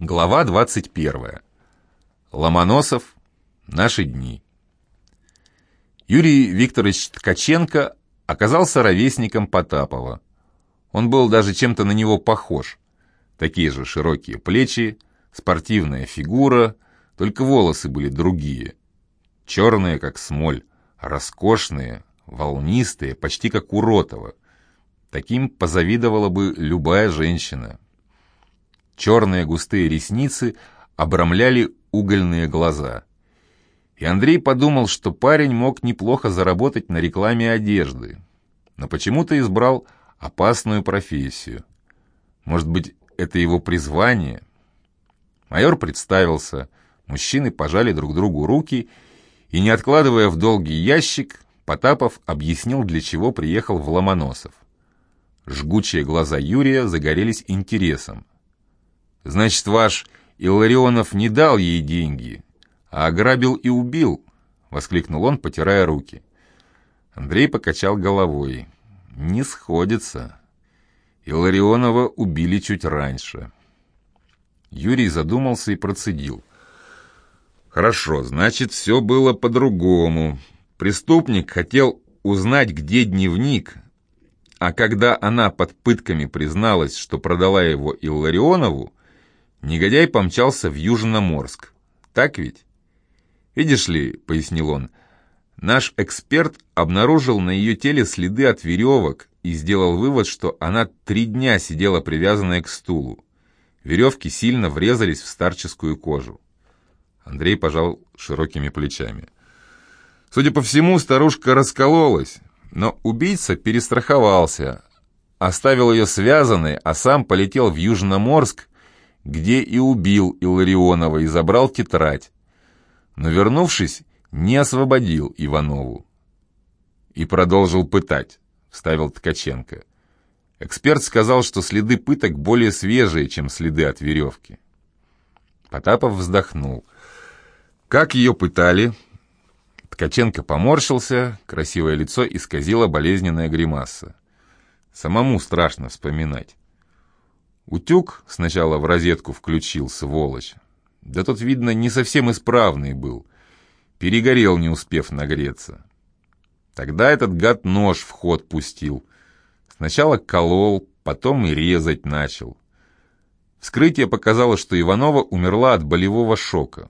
Глава 21. Ломоносов. Наши дни. Юрий Викторович Ткаченко оказался ровесником Потапова. Он был даже чем-то на него похож. Такие же широкие плечи, спортивная фигура, только волосы были другие. Черные, как смоль, роскошные, волнистые, почти как у Ротова. Таким позавидовала бы любая женщина. Черные густые ресницы обрамляли угольные глаза. И Андрей подумал, что парень мог неплохо заработать на рекламе одежды, но почему-то избрал опасную профессию. Может быть, это его призвание? Майор представился, мужчины пожали друг другу руки, и, не откладывая в долгий ящик, Потапов объяснил, для чего приехал в Ломоносов. Жгучие глаза Юрия загорелись интересом. Значит, ваш Илларионов не дал ей деньги, а ограбил и убил, — воскликнул он, потирая руки. Андрей покачал головой. Не сходится. Илларионова убили чуть раньше. Юрий задумался и процедил. Хорошо, значит, все было по-другому. Преступник хотел узнать, где дневник, а когда она под пытками призналась, что продала его Илларионову, Негодяй помчался в Южноморск. Так ведь? «Видишь ли», — пояснил он, — «наш эксперт обнаружил на ее теле следы от веревок и сделал вывод, что она три дня сидела привязанная к стулу. Веревки сильно врезались в старческую кожу». Андрей пожал широкими плечами. Судя по всему, старушка раскололась, но убийца перестраховался, оставил ее связанной, а сам полетел в Южноморск где и убил Илларионова и забрал тетрадь. Но, вернувшись, не освободил Иванову. И продолжил пытать, вставил Ткаченко. Эксперт сказал, что следы пыток более свежие, чем следы от веревки. Потапов вздохнул. «Как ее пытали?» Ткаченко поморщился, красивое лицо исказило болезненная гримаса. Самому страшно вспоминать. Утюг сначала в розетку включил, сволочь. Да тот, видно, не совсем исправный был. Перегорел, не успев нагреться. Тогда этот гад нож в ход пустил. Сначала колол, потом и резать начал. Вскрытие показало, что Иванова умерла от болевого шока.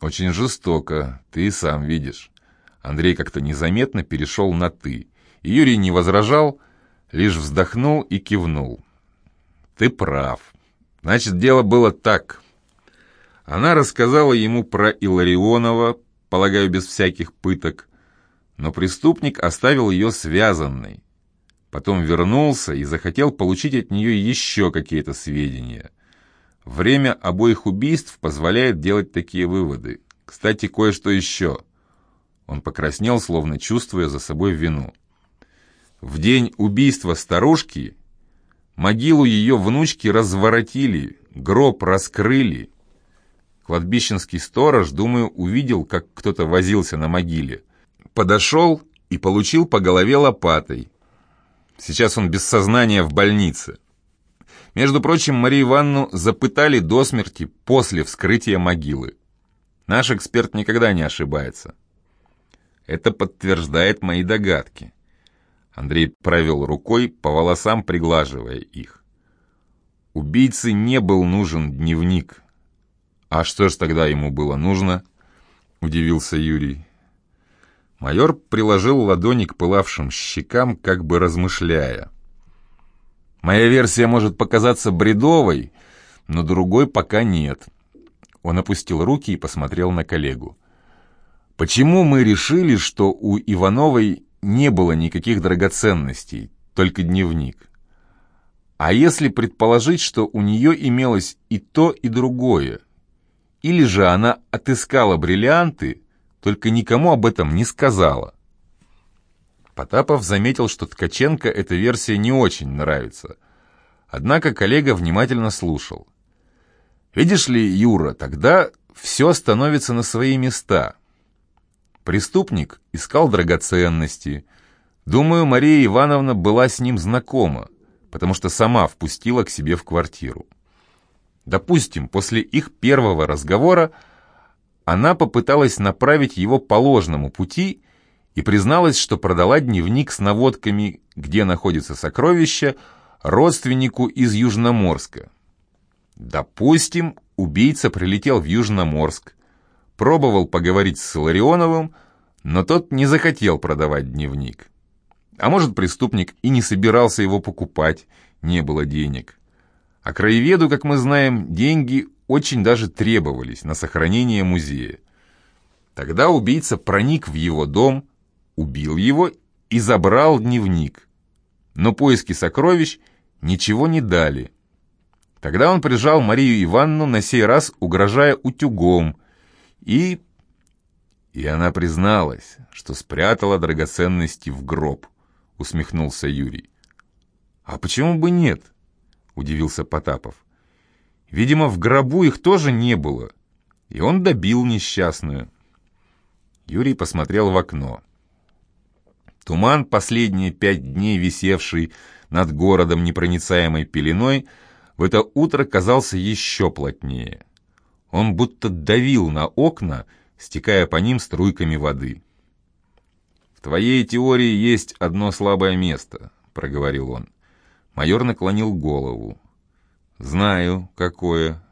Очень жестоко, ты сам видишь. Андрей как-то незаметно перешел на «ты». И Юрий не возражал, лишь вздохнул и кивнул. Ты прав. Значит, дело было так. Она рассказала ему про Иларионова, полагаю, без всяких пыток, но преступник оставил ее связанной. Потом вернулся и захотел получить от нее еще какие-то сведения. Время обоих убийств позволяет делать такие выводы. Кстати, кое-что еще. Он покраснел, словно чувствуя за собой вину. В день убийства старушки Могилу ее внучки разворотили, гроб раскрыли. Кладбищенский сторож, думаю, увидел, как кто-то возился на могиле. Подошел и получил по голове лопатой. Сейчас он без сознания в больнице. Между прочим, Марию Ивановну запытали до смерти после вскрытия могилы. Наш эксперт никогда не ошибается. Это подтверждает мои догадки. Андрей провел рукой по волосам, приглаживая их. Убийце не был нужен дневник. А что ж тогда ему было нужно? Удивился Юрий. Майор приложил ладони к пылавшим щекам, как бы размышляя. «Моя версия может показаться бредовой, но другой пока нет». Он опустил руки и посмотрел на коллегу. «Почему мы решили, что у Ивановой не было никаких драгоценностей, только дневник. А если предположить, что у нее имелось и то, и другое? Или же она отыскала бриллианты, только никому об этом не сказала? Потапов заметил, что Ткаченко эта версия не очень нравится. Однако коллега внимательно слушал. «Видишь ли, Юра, тогда все становится на свои места. Преступник искал драгоценности. Думаю, Мария Ивановна была с ним знакома, потому что сама впустила к себе в квартиру. Допустим, после их первого разговора она попыталась направить его по ложному пути и призналась, что продала дневник с наводками, где находится сокровище, родственнику из Южноморска. Допустим, убийца прилетел в Южноморск, пробовал поговорить с Ларионовым, но тот не захотел продавать дневник. А может, преступник и не собирался его покупать, не было денег. А краеведу, как мы знаем, деньги очень даже требовались на сохранение музея. Тогда убийца проник в его дом, убил его и забрал дневник. Но поиски сокровищ ничего не дали. Тогда он прижал Марию Ивановну на сей раз, угрожая утюгом, и... И она призналась, что спрятала драгоценности в гроб, усмехнулся Юрий. «А почему бы нет?» — удивился Потапов. «Видимо, в гробу их тоже не было, и он добил несчастную». Юрий посмотрел в окно. Туман, последние пять дней висевший над городом непроницаемой пеленой, в это утро казался еще плотнее. Он будто давил на окна, стекая по ним струйками воды. «В твоей теории есть одно слабое место», — проговорил он. Майор наклонил голову. «Знаю, какое.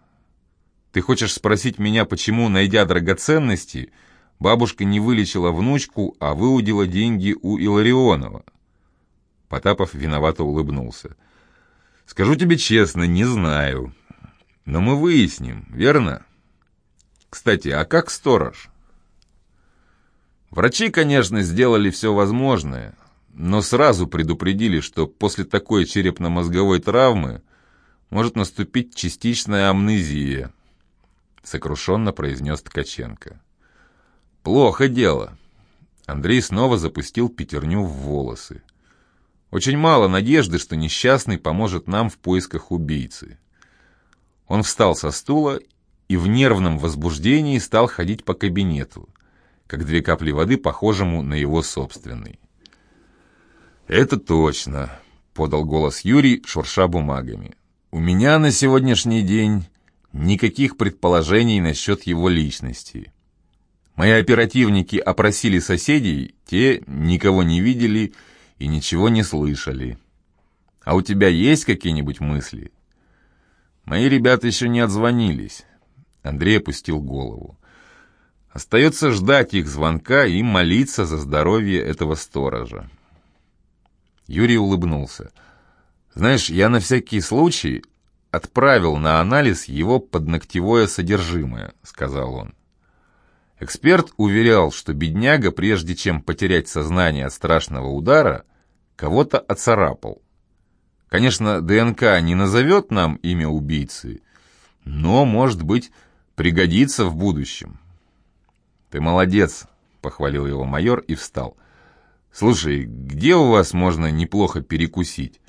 Ты хочешь спросить меня, почему, найдя драгоценности, бабушка не вылечила внучку, а выудила деньги у Иларионова?» Потапов виновато улыбнулся. «Скажу тебе честно, не знаю. Но мы выясним, верно? Кстати, а как сторож?» Врачи, конечно, сделали все возможное, но сразу предупредили, что после такой черепно-мозговой травмы может наступить частичная амнезия, сокрушенно произнес Ткаченко. Плохо дело. Андрей снова запустил пятерню в волосы. Очень мало надежды, что несчастный поможет нам в поисках убийцы. Он встал со стула и в нервном возбуждении стал ходить по кабинету, как две капли воды, похожему на его собственный. «Это точно», — подал голос Юрий, шурша бумагами. «У меня на сегодняшний день никаких предположений насчет его личности. Мои оперативники опросили соседей, те никого не видели и ничего не слышали. А у тебя есть какие-нибудь мысли?» «Мои ребята еще не отзвонились». Андрей опустил голову. Остается ждать их звонка и молиться за здоровье этого сторожа. Юрий улыбнулся. «Знаешь, я на всякий случай отправил на анализ его подногтевое содержимое», — сказал он. Эксперт уверял, что бедняга, прежде чем потерять сознание от страшного удара, кого-то оцарапал. Конечно, ДНК не назовет нам имя убийцы, но, может быть, пригодится в будущем. «Ты молодец», — похвалил его майор и встал. «Слушай, где у вас можно неплохо перекусить?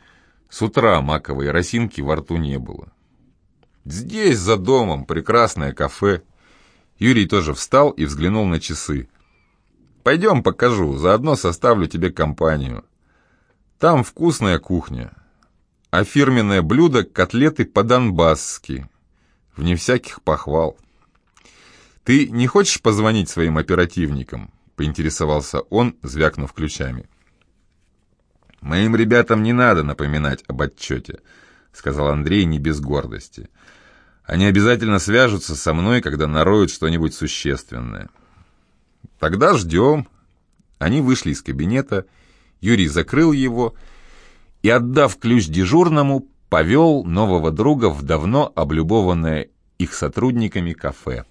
С утра маковой росинки во рту не было». «Здесь, за домом, прекрасное кафе». Юрий тоже встал и взглянул на часы. «Пойдем покажу, заодно составлю тебе компанию. Там вкусная кухня, а фирменное блюдо — котлеты по-донбасски, вне всяких похвал». «Ты не хочешь позвонить своим оперативникам?» поинтересовался он, звякнув ключами. «Моим ребятам не надо напоминать об отчете», — сказал Андрей не без гордости. «Они обязательно свяжутся со мной, когда нароют что-нибудь существенное». «Тогда ждем». Они вышли из кабинета, Юрий закрыл его и, отдав ключ дежурному, повел нового друга в давно облюбованное их сотрудниками кафе.